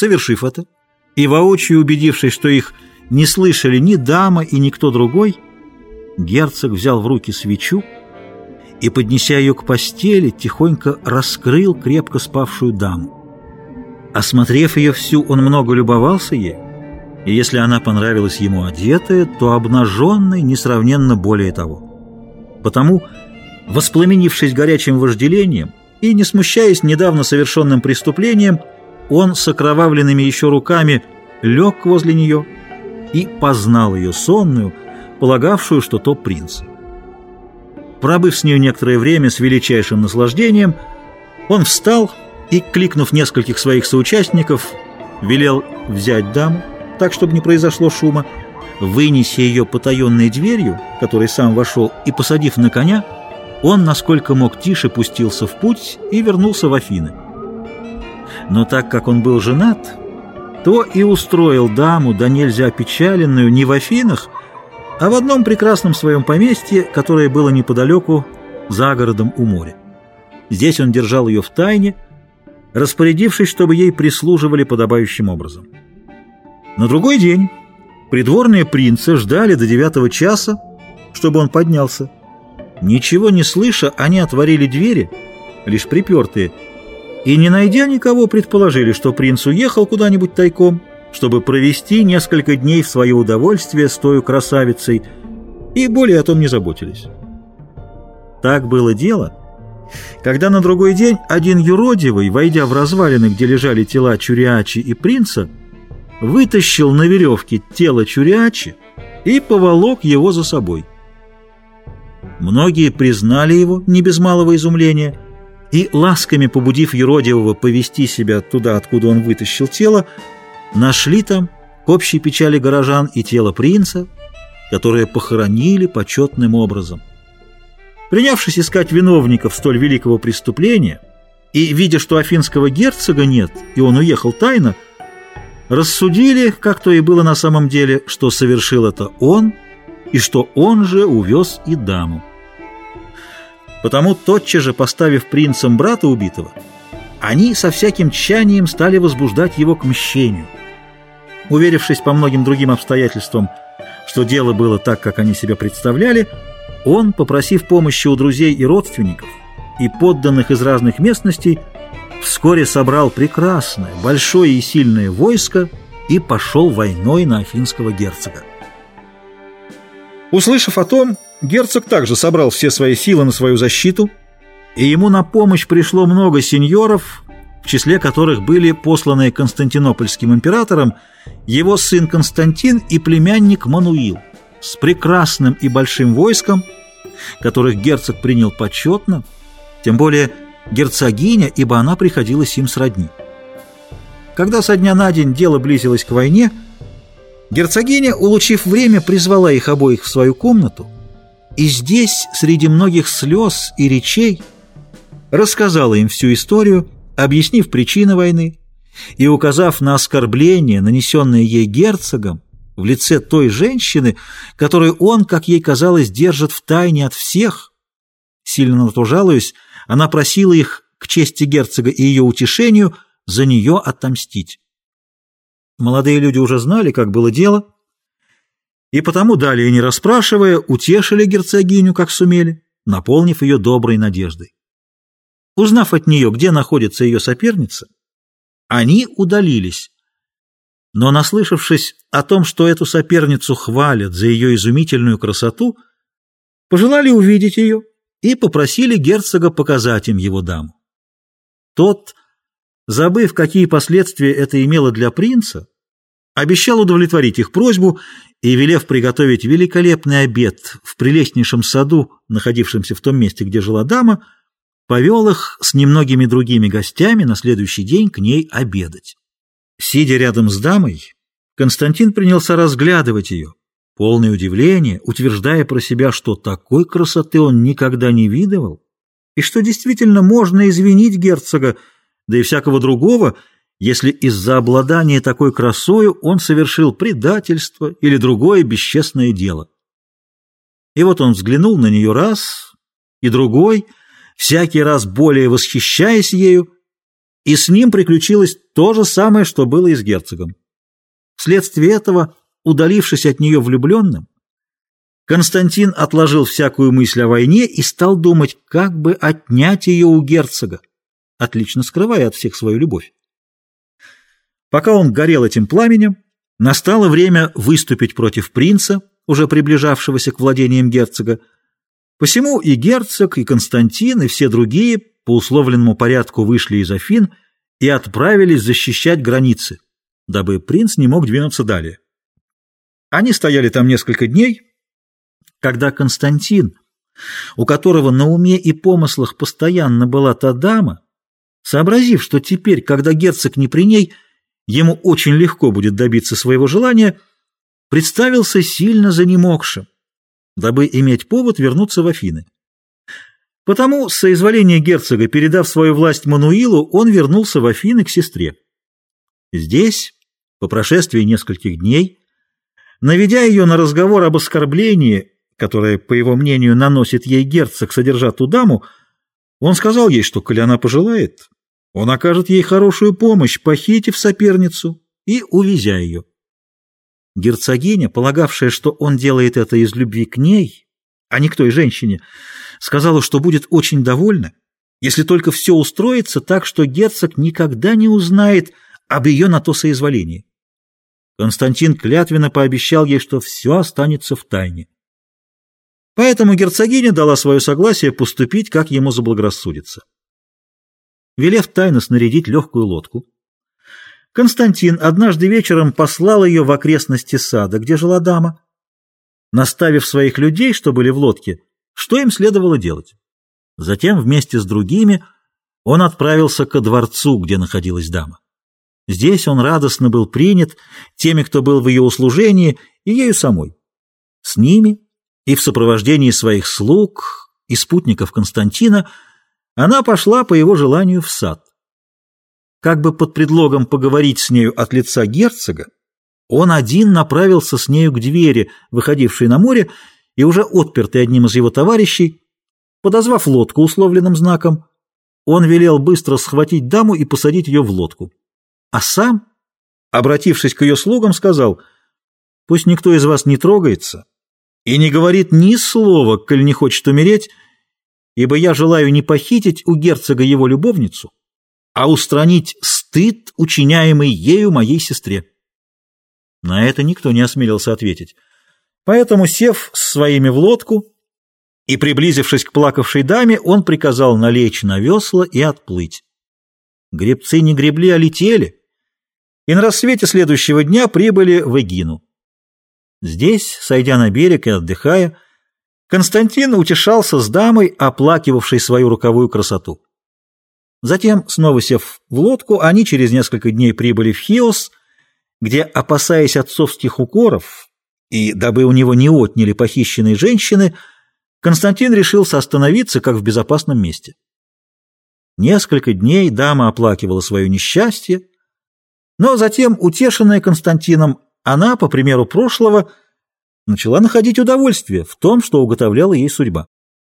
Совершив это, и воочию убедившись, что их не слышали ни дама и никто другой, герцог взял в руки свечу и, поднеся ее к постели, тихонько раскрыл крепко спавшую даму. Осмотрев ее всю, он много любовался ей, и если она понравилась ему одетая, то обнаженной несравненно более того. Потому, воспламенившись горячим вожделением и не смущаясь недавно совершенным преступлением, он с окровавленными еще руками лег возле нее и познал ее сонную, полагавшую, что то принц. Пробыв с ней некоторое время с величайшим наслаждением, он встал и, кликнув нескольких своих соучастников, велел взять даму, так, чтобы не произошло шума, вынеся ее потаенной дверью, которой сам вошел, и посадив на коня, он, насколько мог тише, пустился в путь и вернулся в Афины. Но так как он был женат, то и устроил даму, да нельзя опечаленную, не в Афинах, а в одном прекрасном своем поместье, которое было неподалеку, за городом у моря. Здесь он держал ее в тайне, распорядившись, чтобы ей прислуживали подобающим образом. На другой день придворные принцы ждали до девятого часа, чтобы он поднялся. Ничего не слыша, они отворили двери, лишь припертые, и, не найдя никого, предположили, что принц уехал куда-нибудь тайком, чтобы провести несколько дней в свое удовольствие с той красавицей, и более о том не заботились. Так было дело, когда на другой день один юродивый, войдя в развалины, где лежали тела Чуриачи и принца, вытащил на веревке тело Чуриачи и поволок его за собой. Многие признали его, не без малого изумления, и, ласками побудив юродивого повести себя туда, откуда он вытащил тело, нашли там к общей печали горожан и тело принца, которое похоронили почетным образом. Принявшись искать виновников столь великого преступления и видя, что афинского герцога нет, и он уехал тайно, рассудили, как то и было на самом деле, что совершил это он, и что он же увез и даму. Потому, тотчас же поставив принцем брата убитого, они со всяким тщанием стали возбуждать его к мщению. Уверившись по многим другим обстоятельствам, что дело было так, как они себя представляли, он, попросив помощи у друзей и родственников и подданных из разных местностей, вскоре собрал прекрасное, большое и сильное войско и пошел войной на афинского герцога. Услышав о том, герцог также собрал все свои силы на свою защиту, и ему на помощь пришло много сеньоров, в числе которых были посланные Константинопольским императором его сын Константин и племянник Мануил с прекрасным и большим войском, которых герцог принял почетно, тем более герцогиня, ибо она приходилась им сродни. Когда со дня на день дело близилось к войне, герцогиня, улучив время, призвала их обоих в свою комнату, и здесь, среди многих слез и речей, рассказала им всю историю, объяснив причины войны и указав на оскорбление, нанесенное ей герцогом, в лице той женщины, которую он, как ей казалось, держит в тайне от всех. Сильно на то жалуюсь, она просила их к чести герцога и ее утешению за нее отомстить. Молодые люди уже знали, как было дело, и потому, далее не расспрашивая, утешили герцогиню, как сумели, наполнив ее доброй надеждой. Узнав от нее, где находится ее соперница, они удалились, но, наслышавшись о том, что эту соперницу хвалят за ее изумительную красоту, пожелали увидеть ее и попросили герцога показать им его даму. Тот, забыв, какие последствия это имело для принца, обещал удовлетворить их просьбу и, велев приготовить великолепный обед в прелестнейшем саду, находившемся в том месте, где жила дама, повел их с немногими другими гостями на следующий день к ней обедать. Сидя рядом с дамой, Константин принялся разглядывать ее, полное удивление, утверждая про себя, что такой красоты он никогда не видывал, и что действительно можно извинить герцога, да и всякого другого, если из-за обладания такой красою он совершил предательство или другое бесчестное дело. И вот он взглянул на нее раз и другой, всякий раз более восхищаясь ею, и с ним приключилось то же самое, что было и с герцогом. Вследствие этого, удалившись от нее влюбленным, Константин отложил всякую мысль о войне и стал думать, как бы отнять ее у герцога, отлично скрывая от всех свою любовь. Пока он горел этим пламенем, настало время выступить против принца, уже приближавшегося к владениям герцога. Посему и герцог, и Константин, и все другие по условленному порядку вышли из Афин и отправились защищать границы, дабы принц не мог двинуться далее. Они стояли там несколько дней, когда Константин, у которого на уме и помыслах постоянно была та дама, сообразив, что теперь, когда герцог не при ней, ему очень легко будет добиться своего желания, представился сильно занемогшим, дабы иметь повод вернуться в Афины. Потому, с соизволения герцога, передав свою власть Мануилу, он вернулся в Афины к сестре. Здесь, по прошествии нескольких дней, наведя ее на разговор об оскорблении, которое, по его мнению, наносит ей герцог, содержа ту даму, он сказал ей, что, коли она пожелает, он окажет ей хорошую помощь, похитив соперницу и увезя ее. Герцогиня, полагавшая, что он делает это из любви к ней, а не к той женщине, сказала, что будет очень довольна, если только все устроится так, что герцог никогда не узнает об ее на то соизволении. Константин клятвенно пообещал ей, что все останется в тайне. Поэтому герцогиня дала свое согласие поступить, как ему заблагорассудится. Велев тайно снарядить легкую лодку, Константин однажды вечером послал ее в окрестности сада, где жила дама, наставив своих людей, что были в лодке, что им следовало делать. Затем вместе с другими он отправился ко дворцу, где находилась дама. Здесь он радостно был принят теми, кто был в ее услужении, и ею самой. С ними и в сопровождении своих слуг и спутников Константина она пошла по его желанию в сад. Как бы под предлогом поговорить с нею от лица герцога, он один направился с нею к двери, выходившей на море, и уже отпертый одним из его товарищей, подозвав лодку условленным знаком, он велел быстро схватить даму и посадить ее в лодку. А сам, обратившись к ее слугам, сказал, «Пусть никто из вас не трогается и не говорит ни слова, коль не хочет умереть, ибо я желаю не похитить у герцога его любовницу, а устранить стыд, учиняемый ею моей сестре». На это никто не осмелился ответить. Поэтому, сев с своими в лодку и приблизившись к плакавшей даме, он приказал налечь на весла и отплыть. Гребцы не гребли, а летели, и на рассвете следующего дня прибыли в Эгину. Здесь, сойдя на берег и отдыхая, Константин утешался с дамой, оплакивавшей свою руковую красоту. Затем, снова сев в лодку, они через несколько дней прибыли в Хиос, где, опасаясь отцовских укоров и дабы у него не отняли похищенные женщины, Константин решился остановиться как в безопасном месте. Несколько дней дама оплакивала свое несчастье, но затем, утешенная Константином, она, по примеру прошлого, начала находить удовольствие в том, что уготовляла ей судьба.